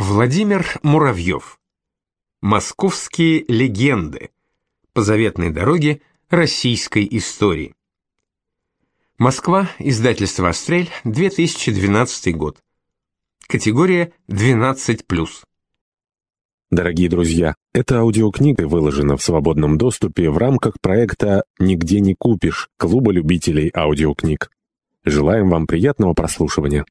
Владимир Муравьев. Московские легенды. По заветной дороге российской истории. Москва, издательство «Астрель», 2012 год. Категория 12+. Дорогие друзья, эта аудиокнига выложена в свободном доступе в рамках проекта «Нигде не купишь» Клуба любителей аудиокниг. Желаем вам приятного прослушивания.